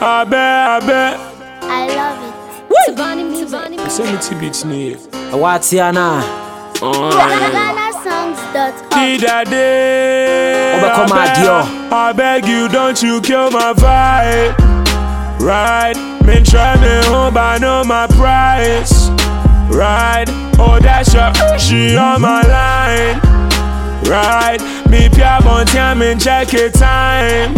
I bet, I bet. I love it. Tabani music. Send me T-Beats near. Wati ana GhanaSongs.org. Kidade. Obekoma I beg- adio. I beg you, don't you kill my vibe. Right, men try me home, but I know my price. Right, oh that's your she on my line. Right, me pia bon time and check it time.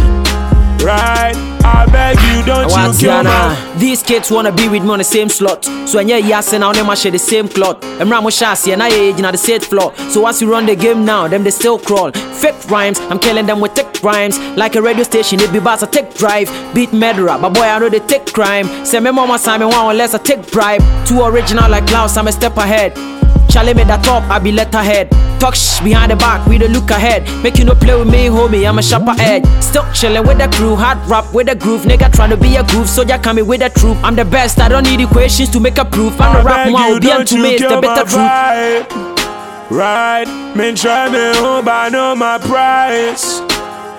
Right, I beg you, don't you kill my ana These kids wanna be with me on the same slot. So enye yase na only share the same cloth. Emra mo shasi and I age na the same floor. So once you run the game now, them they still crawl. Fake rhymes, I'm killing them with thick rhymes. Like a radio station, it be bars a take drive. Beat murderer, but boy I know they take crime. Say me mama me one unless I take bribe. Too original like Klaus, I'm a step ahead Charlie made that top, I be letterhead. Talk shh behind the back, we don't look ahead. Make you no play with me, homie, I'm a sharper edge. Still chillin' with the crew, hard rap with the groove. Nigga tryna be a groove, so ya coming with the truth. I'm the best, I don't need equations to make a proof. I'm the rap one, be to me, it's the better truth. Right, men try me home, I know my price.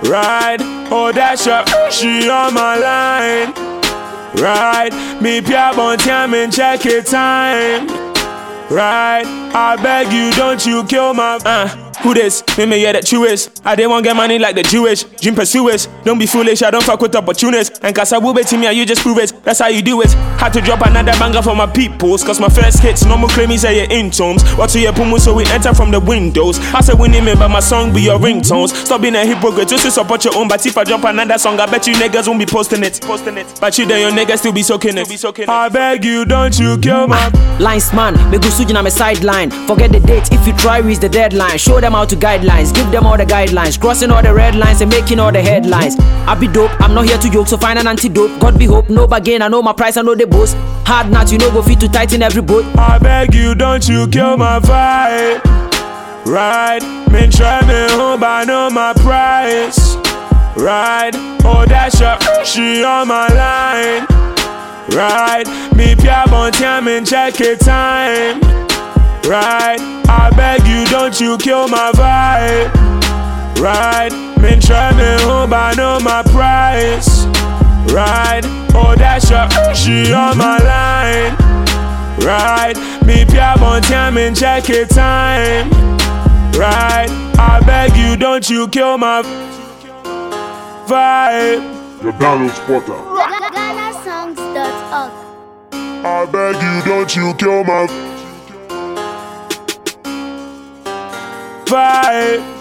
Right, oh that's your she on my line. Right, me pia bon time and check it time. Right, I beg you, don't you kill my uh. Who this? Me me yeah that you is. I didn't want get money like the Jewish. Dream pursuers. Don't be foolish, I don't fuck with opportunists. And cause I will bet to me, you just prove it. That's how you do it. Had to drop another banger for my peoples. Cause my first hits, normal claim is say your intones. What to your pumu, so we enter from the windows. I said winning me, but my song be your ringtones. Stop being a hypocrite, just to support your own. But if I drop another song, I bet you niggas won't be posting it. Posting it. But you then your niggas still be soaking it. Be soaking. I beg you, don't you kill my Lines man, me go suji na me sideline. Forget the date if you try reach the deadline. Show them how to guidelines, give them all the guidelines. Crossing all the red lines and making all the headlines. I be dope, I'm not here to joke, so find an antidote. God be hope, no bargain, I know my price, I know the boast. Hard not, you know go fit to tighten every boat. I beg you, don't you kill my vibe. Right, men try me home, I know my price. Right, oh that's your she on my line. Right, me pia bon time and check it time. Right, I beg you, don't you kill my vibe. Right, men try me home, but I know my price. Right, oh that's your she on my line. Right, me pia bon time and check it time. Right, I beg you, don't you kill my vibe. The Donald Spotter. GhanaSongs.org. I beg you, don't you kill my Vibe.